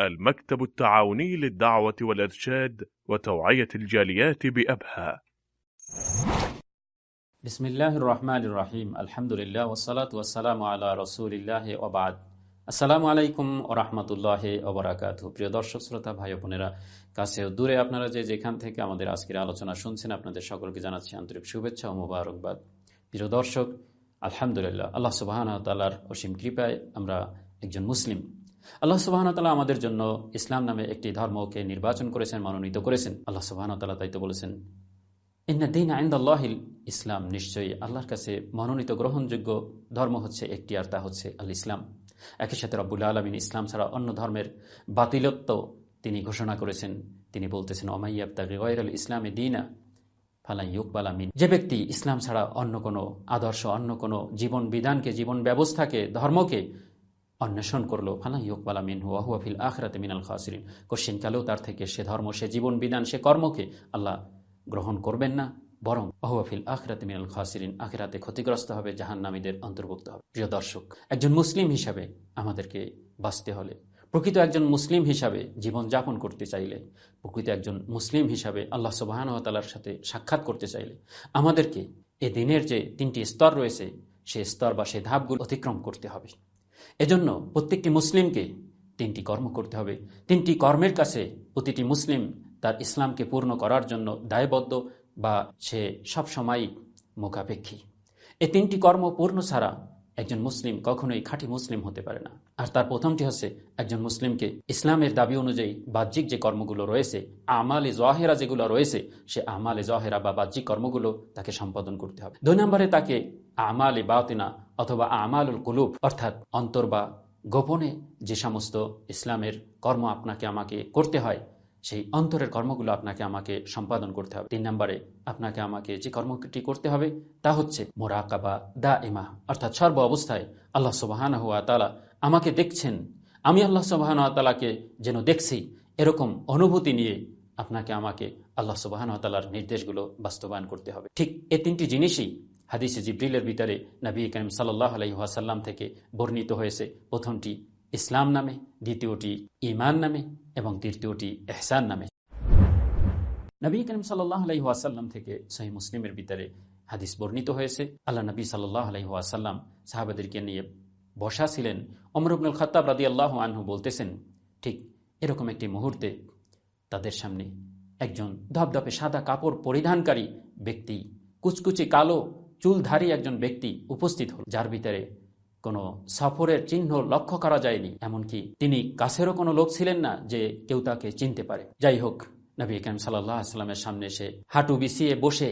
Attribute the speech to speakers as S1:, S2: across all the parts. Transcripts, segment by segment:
S1: المكتب التعاوني للدعوة والإرشاد وتوعية الجاليات بأبها
S2: بسم الله الرحمن الرحيم الحمد لله والصلاة والسلام على رسول الله وبعد আসসালামু আলাইকুম ও রহমতুল্লাহ ওবরাকাত প্রিয় দর্শক শ্রোতা ভাই বোনেরা কাছে ও দূরে আপনারা যে যেখান থেকে আমাদের আজকের আলোচনা শুনছেন আপনাদের সকলকে জানাচ্ছি আন্তরিক শুভেচ্ছা ও মোবারকবাদ প্রিয় দর্শক আলহামদুলিল্লাহ আল্লাহ সুবাহ তালার অসীম কৃপায় আমরা একজন মুসলিম আল্লাহ সুবাহন তালা আমাদের জন্য ইসলাম নামে একটি ধর্মকে নির্বাচন করেছেন, মনোনীত করেছেন। আল্লাহ সুবাহন তালা তাই তো বলেছেন। ইন্দিন আইন্দাল্লাহিল ইসলাম, নিশ্চয়ই আল্লাহর কাছে মনোনীত গ্রহণযোগ্য ধর্ম হচ্ছে একটি আর তা হচ্ছে আল ইসলাম। একই সাথে রব্বুল আলমিন ইসলাম ছাড়া অন্য ধর্মের বাতিলত্ব তিনি ঘোষণা করেছেন। তিনি বলতেছেন অমাইয়াবতাগি গয়রাল ইসলামে দিনা ফালাই ইউকবাল আমিন যে ব্যক্তি ইসলাম ছাড়া অন্য কোনো আদর্শ, অন্য কোনো জীবন বিধানকে, জীবন ব্যবস্থাকে, ধর্মকে অন্বেষণ করল, ফালা ইকবালা মিন হুয়া আখরাতে মিনাল খাসিরিন। কোশ্চিনকালেও তার থেকে সে ধর্ম, সে জীবন, বিধান, সে কর্মকে আল্লাহ গ্রহণ করবেন না, বরং অহুয়াফিল আখরাতে মিনাল খাসিরিন, আখেরাতে ক্ষতিগ্রস্ত হবে জাহান নামীদের অন্তর্ভুক্ত হবে। প্রিয় দর্শক, একজন মুসলিম হিসাবে আমাদেরকে বাঁচতে হলে, প্রকৃত একজন মুসলিম হিসাবে জীবন যাপন করতে চাইলে, প্রকৃত একজন মুসলিম হিসাবে আল্লাহ সুবাহানতালার সাথে সাক্ষাৎ করতে চাইলে, আমাদেরকে এ দিনের যে তিনটি স্তর রয়েছে, সে স্তর বা সে ধাপগুলো অতিক্রম করতে হবে। এজন্য প্রত্যেকটি মুসলিমকে তিনটি কর্ম করতে হবে। তিনটি কর্মের কাছে প্রতিটি মুসলিম তার ইসলামকে পূর্ণ করার জন্য দায়বদ্ধ বা সে সবসময় মুখাপেক্ষী। এই তিনটি কর্ম পূর্ণ ছাড়া একজন মুসলিম কখনোই খাঁটি মুসলিম হতে পারে না। আর তার প্রথমটি হচ্ছে, একজন মুসলিমকে ইসলামের দাবি অনুযায়ী বাহ্যিক যে কর্মগুলো রয়েছে, আমালে জহেরা যেগুলো রয়েছে, সে আমালে জহেরা বা বাহ্যিক কর্মগুলো তাকে সম্পাদন করতে হবে। দুই নম্বরে তাকে আমালে বাতিনা অথবা আমালুল কুলুপ অর্থাৎ অন্তর বা গোপনে যে সমস্ত ইসলামের কর্ম আপনাকে, আমাকে করতে হয় সেই অন্তরের কর্মগুলো আপনাকে আমাকে সম্পাদন করতে হবে। তিন নম্বরে, আপনাকে আমাকে যে কর্মটি করতে হবে তা হচ্ছে মোরাকাবা দা ইমা অর্থাৎ সর্ব অবস্থায় আল্লাহ সুবাহান হুয়া তালা আমাকে দেখছেন। আমি আল্লাহ সুবাহান তালাকে যেন দেখছি, এরকম অনুভূতি নিয়ে আপনাকে আমাকে আল্লাহ সুবাহান তালার নির্দেশগুলো বাস্তবায়ন করতে হবে। ঠিক এ তিনটি জিনিসই হাদিসে জিব্রিলের ভিতরে নবী করিম সাল্লাহ আলহিহাসাল্লাম থেকে বর্ণিত হয়েছে। প্রথমটি ইসলাম নামে, দ্বিতীয়টি ইমান নামে এবং তৃতীয়টি এহসান নামে। নবী করিম সাল্লাহ আলহিহাসাল্লাম থেকে সহি মুসলিমের ভিতরে হাদিস বর্ণিত হয়েছে। আল্লাহ নবী সাল্লাহ আলহিহাসাল্লাম সাহাবাদেরকে নিয়ে বসা ছিলেন। অমরুবনুল খত্তাব রাদি আল্লাহ আনহু বলতেছেন, ঠিক এরকম একটি মুহূর্তে তাদের সামনে একজন ধপধপে সাদা কাপড় পরিধানকারী ব্যক্তি, কুচকুচি কালো চুলধারী একজন ব্যক্তি উপস্থিত হল, যার ভিতরে কোনো সফরের চিহ্ন লক্ষ্য করা যায়নি। এমনকি তিনি কাছেরও কোনো লোক ছিলেন না যে কেউ তাকে চিনতে পারে। যাই হোক, নবী কাম সাল্লাহ আসলামের সামনে এসে হাঁটু বিছিয়ে বসে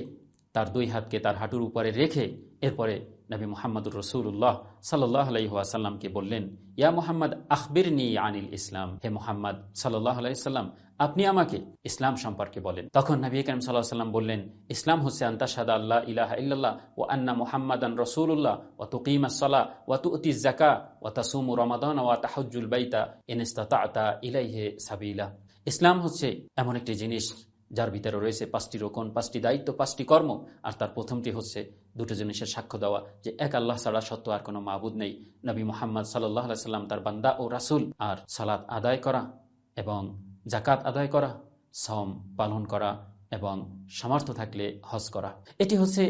S2: তার দুই হাতকে তার হাঁটুর উপরে রেখে এরপরে নবী মোহাম্মদুর রসুল্লাহ সাল্লাহ আলাইসাল্লামকে বললেন, ইয়া মোহাম্মদ আখবির নি আনিল ইসলাম। হে মোহাম্মদ সাল্লাহ আলাইসাল্লাম আপনি আমাকে ইসলাম সম্পর্কে বলেন। তখন নবী করিম সাল্লাহ সাল্লাম বললেন, ইসলাম হচ্ছে আন্তাসাদা আল্লাহ ইলাহ ইল্লাল্লাহ ও আন্না মোহাম্মদান রসুল্লাহ ও তুকিম সাল্লাহ ও তুতি জাকা ও তাসুম রমাদান ও তাহজুল বাইতা ইনস্তা ইলাইহে সাবিলা। ইসলাম হচ্ছে এমন একটি জিনিস যার ভিতরে রয়েছে পাঁচটি রোকন, পাঁচটি দায়িত্ব, পাঁচটি কর্ম, আর তার প্রথমটি হচ্ছে দুটো জিনিসের সাক্ষ্য দেওয়া, যে এক আল্লাহ ছাড়া সত্য আর কোনো মাহবুদ নেই। নবী মোহাম্মদ সাল্লাহ সাল্লাম তার বান্দা ও রাসুল, আর সালাত আদায় করা এবং জাকাত আদায় করা সম পালন করা এবং সামর্থ্য থাকলে হজ করা। এটি হচ্ছে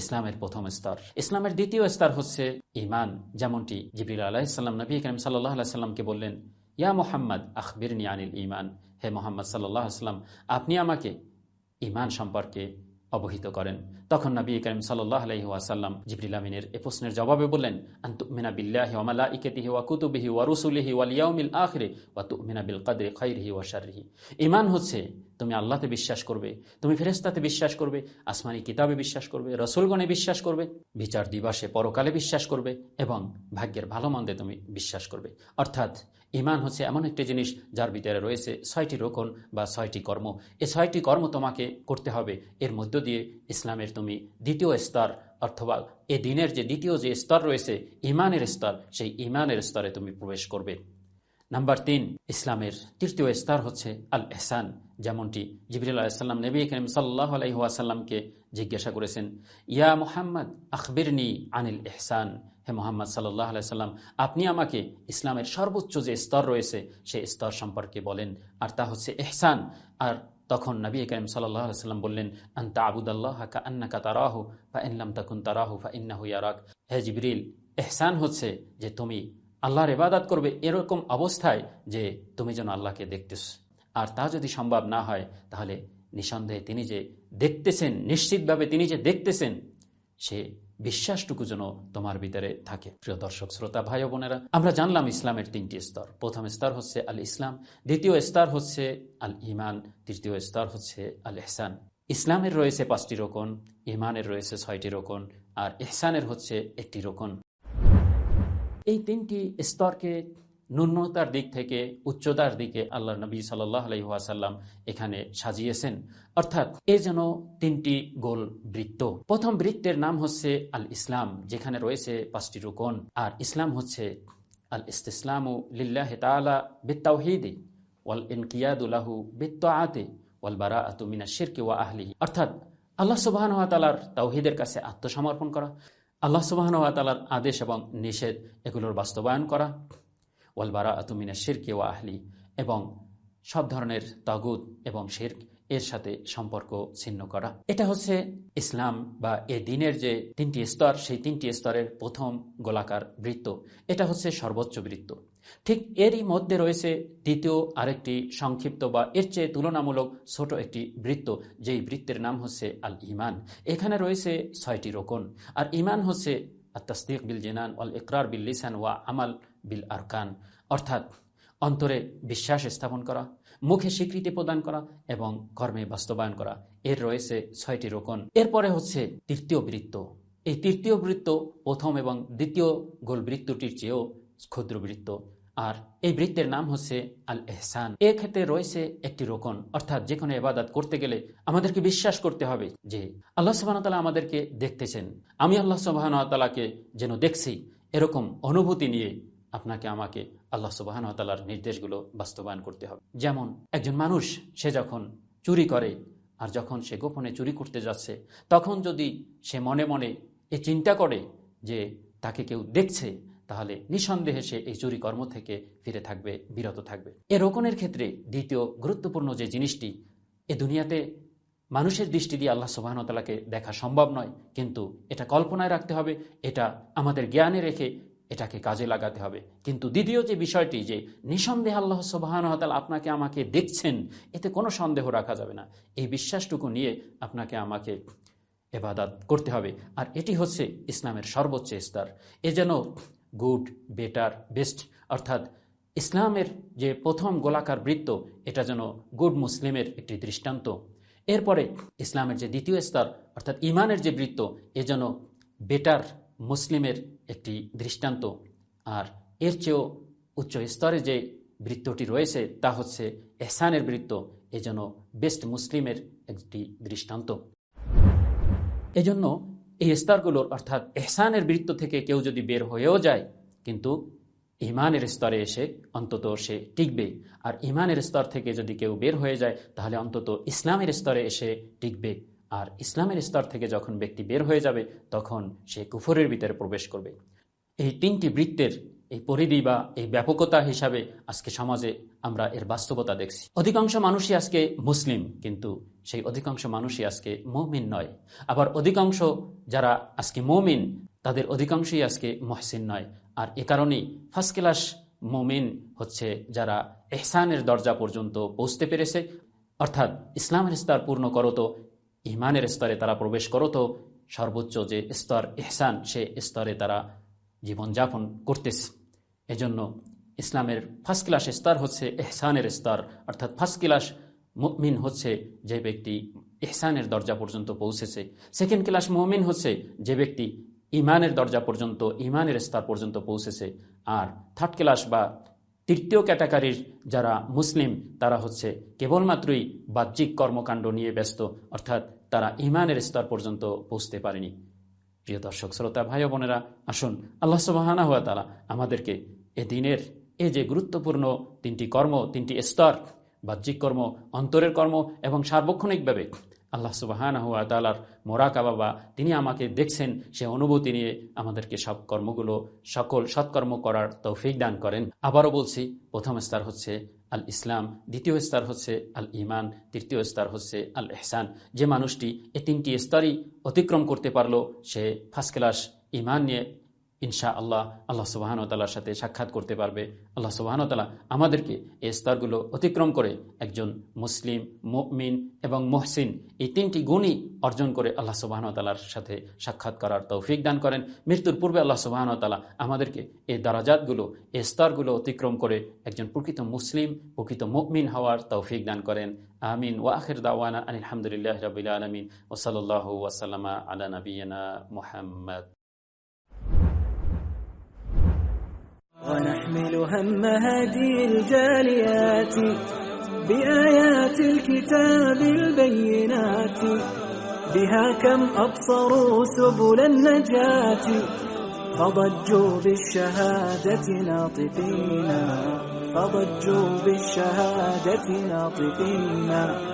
S2: ইসলামের প্রথম স্তর। ইসলামের দ্বিতীয় স্তর হচ্ছে ইমান যেমনটি জিবরিল আলাহিসাল্লাম নবী করিম সাল্লাহ সাল্লামকে বললেন, ইয়া মোহাম্মদ আখবির আনিল ইমান হে মোহাম্মদ সাল্লাহ আসলাম আপনি আমাকে ইমান সম্পর্কে অবহিত করেন। তখন নবী করিম সাল্লাহ আলহি ওয়াসাল্লাম জিবরিল আমিনের এ প্রশ্নের জবাবে বললেন আন্তুমিনা বিল্লাহি ওয়ামালা ইকেতিহি ওয়া কুতুবিহি ওয়া রুসুলিহি ইয়াউমিল আখরে ওয়া তুমিনা বিল কাদরে খাইরিহি ওয়া শাররিহি। ইমান হচ্ছে, তুমি আল্লাহতে বিশ্বাস করবে, তুমি ফেরেস্তাতে বিশ্বাস করবে, আসমানি কিতাবে বিশ্বাস করবে, রসুলগণে বিশ্বাস করবে, বিচার দিবসে পরকালে বিশ্বাস করবে এবং ভাগ্যের ভালো মন্দে তুমি বিশ্বাস করবে। অর্থাৎ ইমান হচ্ছে এমন একটি জিনিস যার ভিতরে রয়েছে ছয়টি রোকন বা ছয়টি কর্ম। এ ছয়টি কর্ম তোমাকে করতে হবে। এর মধ্য দিয়ে ইসলামের তুমি দ্বিতীয় স্তর অথবা এ দিনের যে দ্বিতীয় যে স্তর রয়েছে, ইমানের স্তর, সেই ইমানের স্তরে তুমি প্রবেশ করবে। নাম্বার তিন, ইসলামের তৃতীয় স্তর হচ্ছে আল এহসান যেমনটি জিবির আলাহিসাল্লাম নবী করিম সাল্লাহ আলহিহাসাল্লামকে জিজ্ঞাসা করেছেন, ইয়া মোহাম্মদ, আখবিরনি আনিল এহসান হে মোহাম্মদ সাল্লাহ সাল্লাম আপনি আমাকে ইসলামের সর্বোচ্চ যে স্তর রয়েছে, সেই স্তর সম্পর্কে বলেন। আর তা হচ্ছে এহসান আর তখন নবী করিম সাল্লাহ সাল্লাম বললেন, আন্তা আবুদাল্লাহ কা আন্নাকা ফা ইনলাম তাকুন তারাহু ফা ইন্নাহু ইয়ারাক। হে জিবরিল এহসান হচ্ছে যে তুমি আল্লাহর ইবাদাত করবে এরকম অবস্থায় যে তুমি যেন আল্লাহকে দেখতেছ। আর তা যদি সম্ভব না হয়, তাহলে নিঃসন্দেহে তিনি যে দেখতেছেন, নিশ্চিতভাবে তিনি যে দেখতেছেন, সে বিশ্বাসটুকু যেন তোমার ভিতরে থাকে। প্রিয় দর্শক, শ্রোতা, ভাই বোনেরা, আমরা জানলাম ইসলামের তিনটি স্তর। প্রথম স্তর হচ্ছে আল ইসলাম দ্বিতীয় স্তর হচ্ছে আল ইমান তৃতীয় স্তর হচ্ছে আল এহসান ইসলামের রয়েছে পাঁচটি রোকন ইমানের রয়েছে ছয়টি রোকন, আর এহসানের হচ্ছে একটি রোকন। এই তিনটি স্তরকে ন্যূনতার দিক থেকে উচ্চতার দিকে আল্লাহ নবী সাল্লাহ আলহিহাসাল্লাম এখানে সাজিয়েছেন। অর্থাৎ এ যেন তিনটি গোল বৃত্ত। প্রথম বৃত্তের নাম হচ্ছে আল ইসলাম যেখানে রয়েছে পাঁচটি রুকন। আর ইসলাম হচ্ছে আল ইস্তিসলাম লিল্লাহ তালা বিত্তাহিদে ওয়াল ইনকিয়াদুল্লাহু বিত্তাআতে ওয়াল বারা আতুমিনা শিরকে ওয়া আহলি অর্থাৎ আল্লাহ সুবাহান তালার তাওহিদের কাছে আত্মসমর্পণ করা, আল্লাহ সুবাহান তালার আদেশ এবং নিষেধ এগুলোর বাস্তবায়ন করা। ওয়ালবারা আতুমিনা শিরকে ও আহলি এবং সব ধরনের তাগুদ এবং শির্ক এর সাথে সম্পর্ক ছিন্ন করা। এটা হচ্ছে ইসলাম বা এ দিনের যে তিনটি স্তর, সেই তিনটি স্তরের প্রথম গোলাকার বৃত্ত। এটা হচ্ছে সর্বোচ্চ বৃত্ত। ঠিক এরই মধ্যে রয়েছে দ্বিতীয় আরেকটি সংক্ষিপ্ত বা এর চেয়ে তুলনামূলক ছোট একটি বৃত্ত, যেই বৃত্তের নাম হচ্ছে আল ইমান এখানে রয়েছে ছয়টি রোকন। আর ইমান হচ্ছে আত্মাস্তিক বিল জেনান ওয়াল ইকরার বিল লিসান ওয়া আমাল বিল আরকান। অর্থাৎ অন্তরে বিশ্বাস স্থাপন করা, মুখে স্বীকৃতি প্রদান করা এবং কর্মে বাস্তবায়ন করা। এর রয়েছে ছয়টি রোকন। এরপরে হচ্ছে তৃতীয় বৃত্ত। এই তৃতীয় বৃত্ত প্রথম এবং দ্বিতীয় গোল বৃত্তটির চেয়েও ক্ষুদ্র বৃত্ত। আর এই বৃত্তের নাম হচ্ছে আল এহসান ক্ষেত্রে রয়েছে একটি রোকন। অর্থাৎ যে কোনো এবাদাত করতে গেলে আমাদেরকে বিশ্বাস করতে হবে যে আল্লাহ সুবাহতালা আমাদেরকে দেখতেছেন। আমি আল্লাহ সুবাহতালাকে যেন দেখছি, এরকম অনুভূতি নিয়ে আপনাকে আমাকে আল্লাহ সুবাহতালার নির্দেশগুলো বাস্তবায়ন করতে হবে। যেমন, একজন মানুষ, সে যখন চুরি করে আর যখন সে গোপনে চুরি করতে যাচ্ছে, তখন যদি সে মনে মনে এ চিন্তা করে যে তাকে কেউ দেখছে, তাহলে নিঃসন্দেহে সে এই চুরি কর্ম থেকে ফিরে থাকবে, বিরত থাকবে। এ রোকনের ক্ষেত্রে দ্বিতীয় গুরুত্বপূর্ণ যে জিনিসটি, এ দুনিয়াতে মানুষের দৃষ্টি দিয়ে আল্লাহ সুবাহতালাকে দেখা সম্ভব নয়, কিন্তু এটা কল্পনায় রাখতে হবে, এটা আমাদের জ্ঞানে রেখে এটাকে কাজে লাগাতে হবে। কিন্তু দ্বিতীয় যে বিষয়টি যে নিঃসন্দেহ আল্লাহ সুবাহানতাল আপনাকে আমাকে দেখছেন, এতে কোনো সন্দেহ রাখা যাবে না। এই বিশ্বাসটুকু নিয়ে আপনাকে আমাকে এবাদাত করতে হবে। আর এটি হচ্ছে ইসলামের সর্বোচ্চ স্তর। এ যেন গুড, বেটার, বেস্ট, অর্থাৎ ইসলামের যে প্রথম গোলাকার বৃত্ত, এটা যেন গুড মুসলিমের একটি দৃষ্টান্ত। এরপরে ইসলামের যে দ্বিতীয় স্তর, অর্থাৎ ইমানের যে বৃত্ত, এ যেন বেটার মুসলিমের একটি দৃষ্টান্ত। আর এর চেয়েও উচ্চ স্তরে যে বৃত্তটি রয়েছে, তা হচ্ছে এহসানের বৃত্ত। এজন্য বেস্ট মুসলিমের একটি দৃষ্টান্ত। এজন্য এই স্তরগুলোর, অর্থাৎ এহসানের বৃত্ত থেকে কেউ যদি বের হয়েও যায়, কিন্তু ইমানের স্তরে এসে অন্তত সে টিকবে। আর ইমানের স্তর থেকে যদি কেউ বের হয়ে যায়, তাহলে অন্তত ইসলামের স্তরে এসে টিকবে। আর ইসলামের স্তর থেকে যখন ব্যক্তি বের হয়ে যাবে, তখন সে কুফরের ভিতরে প্রবেশ করবে। এই তিনটি বৃত্তের এই পরিধি বা এই ব্যাপকতা হিসাবে আজকে সমাজে আমরা এর বাস্তবতা দেখছি। অধিকাংশ মানুষই আজকে মুসলিম, কিন্তু সেই অধিকাংশ মানুষই আজকে মৌমিন নয়। আবার অধিকাংশ যারা আজকে মৌমিন, তাদের অধিকাংশই আজকে মহসিন নয়। আর এ কারণেই ফার্স্ট ক্লাস মৌমিন হচ্ছে যারা এহসানের দরজা পর্যন্ত পৌঁছতে পেরেছে। অর্থাৎ ইসলামের স্তর পূর্ণ করত ইমানের স্তরে তারা প্রবেশ করত সর্বোচ্চ যে স্তর এহসান সে স্তরে তারা জীবনযাপন করতেছে। এজন্য ইসলামের ফার্স্ট ক্লাস স্তর হচ্ছে এহসানের স্তর। অর্থাৎ ফার্স্ট ক্লাস মুমিন হচ্ছে যে ব্যক্তি এহসানের দরজা পর্যন্ত পৌঁছেছে। সেকেন্ড ক্লাস মুমিন হচ্ছে যে ব্যক্তি ইমানের দরজা পর্যন্ত, ইমানের স্তর পর্যন্ত পৌঁছেছে। আর থার্ড ক্লাস বা তৃতীয় ক্যাটাগরির যারা মুসলিম, তারা হচ্ছে কেবলমাত্রই বাহ্যিক কর্মকাণ্ড নিয়ে ব্যস্ত, অর্থাৎ তারা ইমানের স্তর পর্যন্ত পৌঁছতে পারেনি। প্রিয় দর্শক, শ্রোতা, ভাই বোনেরা, আসুন, আল্লাহ সুবাহানা হওয়া তারা আমাদেরকে এ দিনের এ যে গুরুত্বপূর্ণ তিনটি কর্ম, তিনটি স্তর, বাহ্যিক কর্ম, অন্তরের কর্ম এবং সার্বক্ষণিকভাবে আল্লাহ সুবাহান হুয়া তালার মোরাকা বাবা তিনি আমাকে দেখছেন, সে অনুভূতি নিয়ে আমাদেরকে সব কর্মগুলো, সকল সৎকর্ম করার তৌফিক দান করেন। আবারও বলছি, প্রথম স্তর হচ্ছে আল ইসলাম দ্বিতীয় স্তর হচ্ছে আল ইমান তৃতীয় স্তর হচ্ছে আল এহসান যে মানুষটি এ তিনটি স্তরই অতিক্রম করতে পারল, সে ফার্স্ট ক্লাস ইমান নিয়ে ইনশা আল্লাহ আল্লাহ সুবাহানতালার সাথে সাক্ষাৎ করতে পারবে। আল্লাহ সুবাহানতালা আমাদেরকে এই স্তরগুলো অতিক্রম করে একজন মুসলিম, মুমিন এবং মহসিন এই তিনটি গুণই অর্জন করে আল্লাহ সুবাহানতালার সাথে সাক্ষাৎ করার তৌফিক দান করেন। মৃত্যুর পূর্বে আল্লাহ সুবাহানতালা আমাদেরকে এই দারাজাতগুলো, এই স্তরগুলো অতিক্রম করে একজন প্রকৃত মুসলিম, প্রকৃত মুমিন হওয়ার তৌফিক দান করেন। আমিন। ওয়াখির দাওয়ানা আলহামদুলিল্লাহ রবিল আলমিন। ওসলাল্লাহ ওয়াসাল্লামা আলা নবীনা মুহাম্মদ।
S3: ونحمل هم هدي الجاليات بآيات الكتاب البينات. بها كم أبصروا سبل النجاة. فضجوا بالشهادة ناطقين. فضجوا بالشهادة ناطقين.